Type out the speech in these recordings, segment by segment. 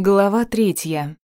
Глава третья.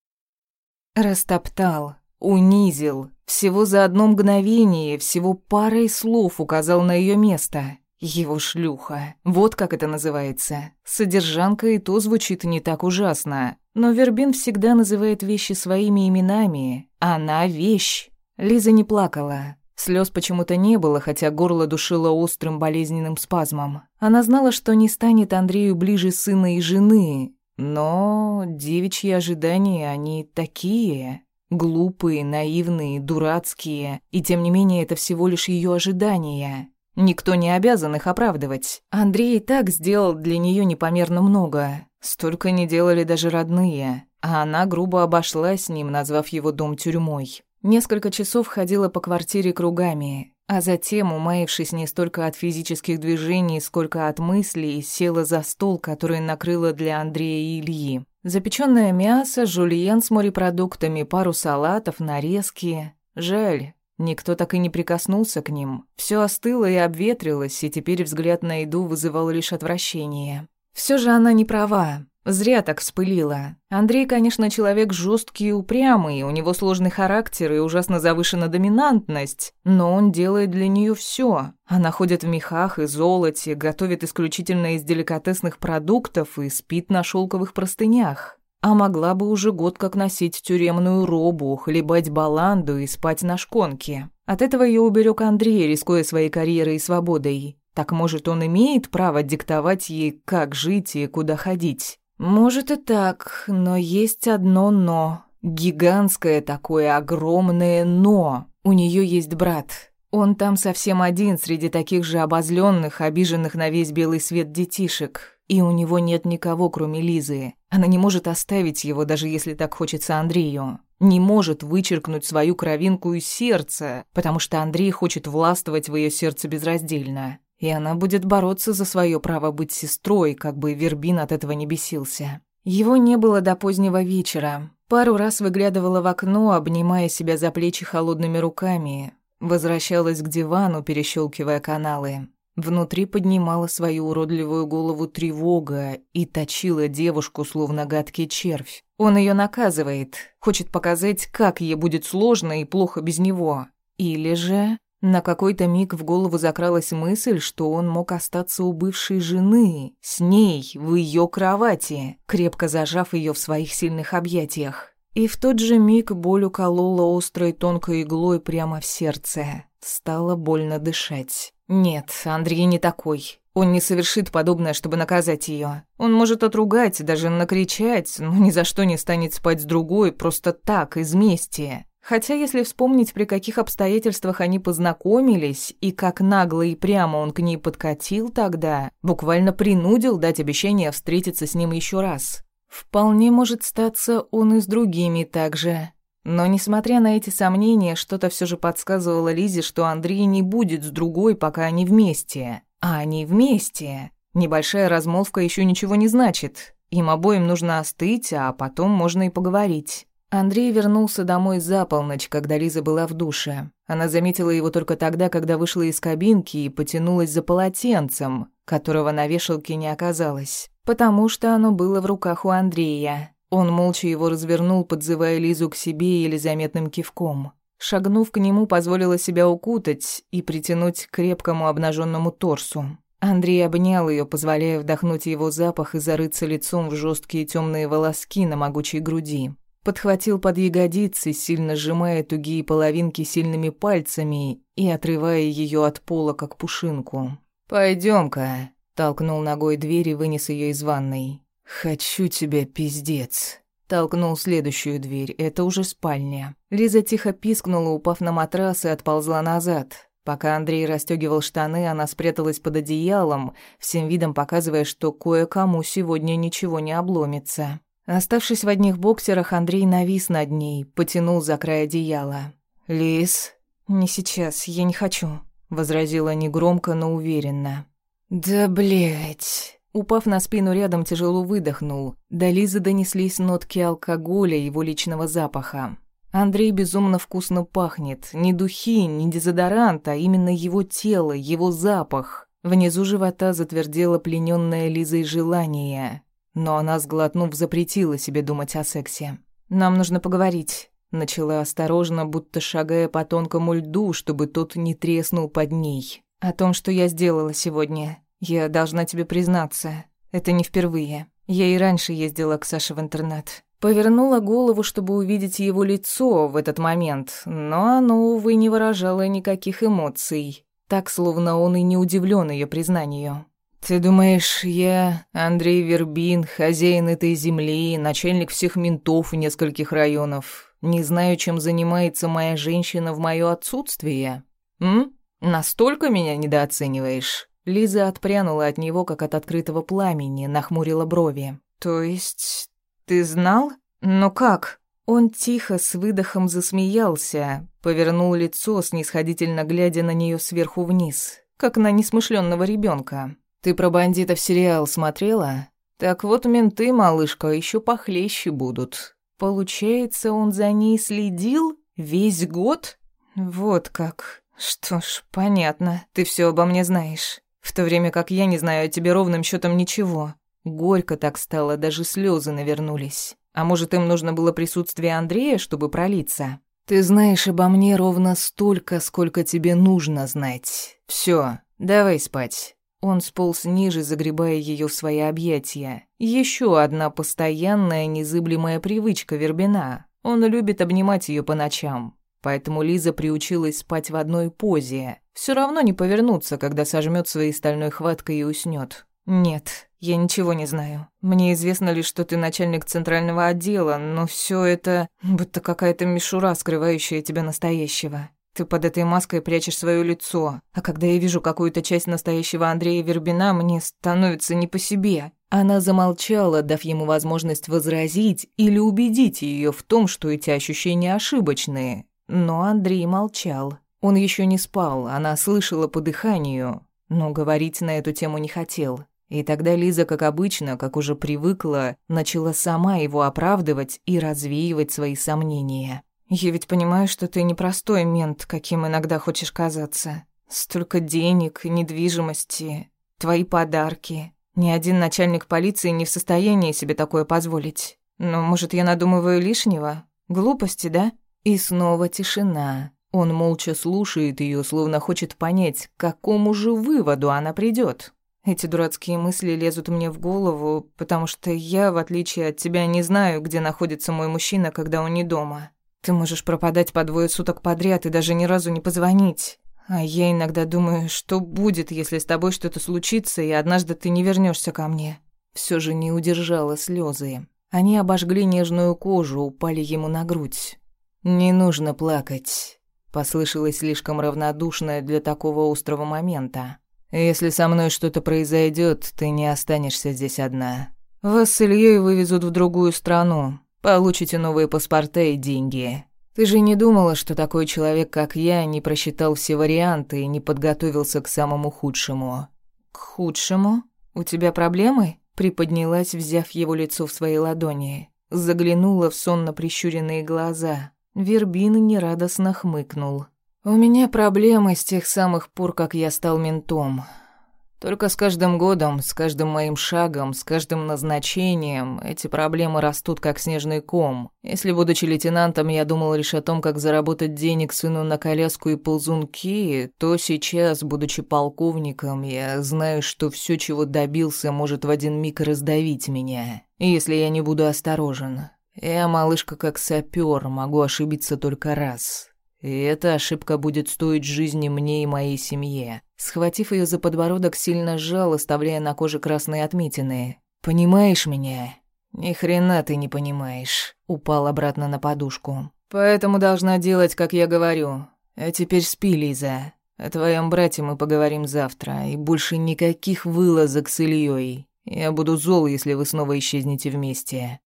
Растоптал, унизил, всего за одно мгновение, всего парой слов указал на ее место. Его шлюха. Вот как это называется. Содержанка и то звучит не так ужасно. Но Вербин всегда называет вещи своими именами. Она вещь. Лиза не плакала. Слез почему-то не было, хотя горло душило острым болезненным спазмом. Она знала, что не станет Андрею ближе сына и жены, но девичьи ожидания, они такие. Глупые, наивные, дурацкие. И тем не менее, это всего лишь ее ожидания. Никто не обязан их оправдывать. Андрей и так сделал для нее непомерно много. Столько не делали даже родные. А она грубо обошлась с ним, назвав его дом тюрьмой. Несколько часов ходила по квартире кругами, а затем, умаившись не столько от физических движений, сколько от мыслей, села за стол, который накрыла для Андрея и Ильи. Запечённое мясо, жульен с морепродуктами, пару салатов, нарезки. Жаль, никто так и не прикоснулся к ним. Всё остыло и обветрилось, и теперь взгляд на еду вызывал лишь отвращение. Всё же она не права. Зря так вспылила. Андрей, конечно, человек жесткий и упрямый, у него сложный характер и ужасно завышена доминантность, но он делает для нее все. Она ходит в мехах и золоте, готовит исключительно из деликатесных продуктов и спит на шелковых простынях. А могла бы уже год как носить тюремную робу, хлебать баланду и спать на шконке. От этого ее уберег Андрей, рискуя своей карьерой и свободой. Так может, он имеет право диктовать ей, как жить и куда ходить? Может и так, но есть одно «но». Гигантское такое огромное «но». У нее есть брат. Он там совсем один среди таких же обозленных, обиженных на весь белый свет детишек. И у него нет никого, кроме Лизы. Она не может оставить его, даже если так хочется Андрею. Не может вычеркнуть свою кровинку из сердца, потому что Андрей хочет властвовать в ее сердце безраздельно и она будет бороться за свое право быть сестрой, как бы Вербин от этого не бесился. Его не было до позднего вечера. Пару раз выглядывала в окно, обнимая себя за плечи холодными руками. Возвращалась к дивану, перещелкивая каналы. Внутри поднимала свою уродливую голову тревога и точила девушку, словно гадкий червь. Он ее наказывает, хочет показать, как ей будет сложно и плохо без него. Или же на какой-то миг в голову закралась мысль, что он мог остаться у бывшей жены, с ней, в ее кровати, крепко зажав ее в своих сильных объятиях. И в тот же миг боль уколола острой тонкой иглой прямо в сердце. Стало больно дышать. Нет, Андрей не такой. Он не совершит подобное, чтобы наказать ее. Он может отругать, даже накричать, но ни за что не станет спать с другой, просто так, из мести. Хотя, если вспомнить, при каких обстоятельствах они познакомились, и как нагло и прямо он к ней подкатил тогда, буквально принудил дать обещание встретиться с ним еще раз. Вполне может статься он и с другими также. Но, несмотря на эти сомнения, что-то все же подсказывало Лизе, что Андрей не будет с другой, пока они вместе. А они вместе. Небольшая размолвка еще ничего не значит. Им обоим нужно остыть, а потом можно и поговорить. Андрей вернулся домой за полночь, когда Лиза была в душе. Она заметила его только тогда, когда вышла из кабинки и потянулась за полотенцем, которого на вешалке не оказалось, потому что оно было в руках у Андрея. Он молча его развернул, подзывая Лизу к себе или заметным кивком. Шагнув к нему, позволила себя укутать и притянуть к крепкому обнаженному торсу. Андрей обнял ее, позволяя вдохнуть его запах и зарыться лицом в жесткие темные волоски на могучей груди. Подхватил под ягодицы, сильно сжимая тугие половинки сильными пальцами и отрывая ее от пола, как пушинку. «Пойдём-ка», — толкнул ногой дверь и вынес ее из ванной. «Хочу тебя, пиздец». Толкнул следующую дверь, это уже спальня. Лиза тихо пискнула, упав на матрас и отползла назад. Пока Андрей расстегивал штаны, она спряталась под одеялом, всем видом показывая, что кое-кому сегодня ничего не обломится. Оставшись в одних боксерах, Андрей навис над ней, потянул за край одеяла. «Лис?» «Не сейчас, я не хочу», — возразила негромко, но уверенно. «Да блять!» Упав на спину рядом, тяжело выдохнул. До Лизы донеслись нотки алкоголя и его личного запаха. Андрей безумно вкусно пахнет. Не духи, не дезодорант, а именно его тело, его запах. Внизу живота затвердело пленённое Лизой желание. Но она, сглотнув, запретила себе думать о сексе. «Нам нужно поговорить», — начала осторожно, будто шагая по тонкому льду, чтобы тот не треснул под ней. «О том, что я сделала сегодня. Я должна тебе признаться. Это не впервые. Я и раньше ездила к Саше в интернет. Повернула голову, чтобы увидеть его лицо в этот момент, но оно, увы, не выражало никаких эмоций. Так, словно он и не удивлен ее признанию. «Ты думаешь, я Андрей Вербин, хозяин этой земли, начальник всех ментов в нескольких районов, не знаю, чем занимается моя женщина в моё отсутствие? М? Настолько меня недооцениваешь?» Лиза отпрянула от него, как от открытого пламени, нахмурила брови. «То есть ты знал? Но как?» Он тихо с выдохом засмеялся, повернул лицо, снисходительно глядя на нее сверху вниз, как на несмышленного ребенка. «Ты про бандитов сериал смотрела? Так вот менты, малышка, еще похлеще будут. Получается, он за ней следил весь год? Вот как. Что ж, понятно, ты все обо мне знаешь. В то время как я не знаю о тебе ровным счетом ничего. Горько так стало, даже слезы навернулись. А может, им нужно было присутствие Андрея, чтобы пролиться? Ты знаешь обо мне ровно столько, сколько тебе нужно знать. Все, давай спать. Он сполз ниже, загребая ее в свои объятия. Еще одна постоянная незыблемая привычка Вербина. Он любит обнимать ее по ночам. Поэтому Лиза приучилась спать в одной позе. Все равно не повернуться, когда сожмет своей стальной хваткой и уснет. «Нет, я ничего не знаю. Мне известно лишь, что ты начальник центрального отдела, но все это будто какая-то мишура, скрывающая тебя настоящего. Ты под этой маской прячешь свое лицо, а когда я вижу какую-то часть настоящего Андрея Вербина, мне становится не по себе». Она замолчала, дав ему возможность возразить или убедить ее в том, что эти ощущения ошибочные. Но Андрей молчал. Он еще не спал, она слышала по дыханию, но говорить на эту тему не хотел. И тогда Лиза, как обычно, как уже привыкла, начала сама его оправдывать и развеивать свои сомнения. «Я ведь понимаю, что ты не простой мент, каким иногда хочешь казаться. Столько денег, недвижимости, твои подарки. Ни один начальник полиции не в состоянии себе такое позволить. Но, может, я надумываю лишнего? Глупости, да?» И снова тишина. Он молча слушает ее, словно хочет понять, к какому же выводу она придет. Эти дурацкие мысли лезут мне в голову, потому что я, в отличие от тебя, не знаю, где находится мой мужчина, когда он не дома. Ты можешь пропадать по двое суток подряд и даже ни разу не позвонить. А я иногда думаю, что будет, если с тобой что-то случится, и однажды ты не вернешься ко мне. Все же не удержала слезы. Они обожгли нежную кожу, упали ему на грудь. «Не нужно плакать», — послышалось слишком равнодушное для такого острого момента. Если со мной что-то произойдет, ты не останешься здесь одна. Вас с Ильей вывезут в другую страну. Получите новые паспорта и деньги. Ты же не думала, что такой человек, как я, не просчитал все варианты и не подготовился к самому худшему? К худшему? У тебя проблемы? Приподнялась, взяв его лицо в свои ладони. Заглянула в сонно прищуренные глаза. Вербин нерадостно хмыкнул. У меня проблемы с тех самых пор, как я стал ментом. Только с каждым годом, с каждым моим шагом, с каждым назначением эти проблемы растут как снежный ком. Если, будучи лейтенантом, я думал лишь о том, как заработать денег сыну на коляску и ползунки, то сейчас, будучи полковником, я знаю, что все, чего добился, может в один миг раздавить меня, если я не буду осторожен. Я, малышка, как сапер, могу ошибиться только раз. И эта ошибка будет стоить жизни мне и моей семье. Схватив ее за подбородок, сильно сжал, оставляя на коже красные отметины. «Понимаешь меня?» «Ни хрена ты не понимаешь», — упал обратно на подушку. «Поэтому должна делать, как я говорю. А теперь спи, Лиза. О твоем брате мы поговорим завтра, и больше никаких вылазок с Ильей. Я буду зол, если вы снова исчезнете вместе».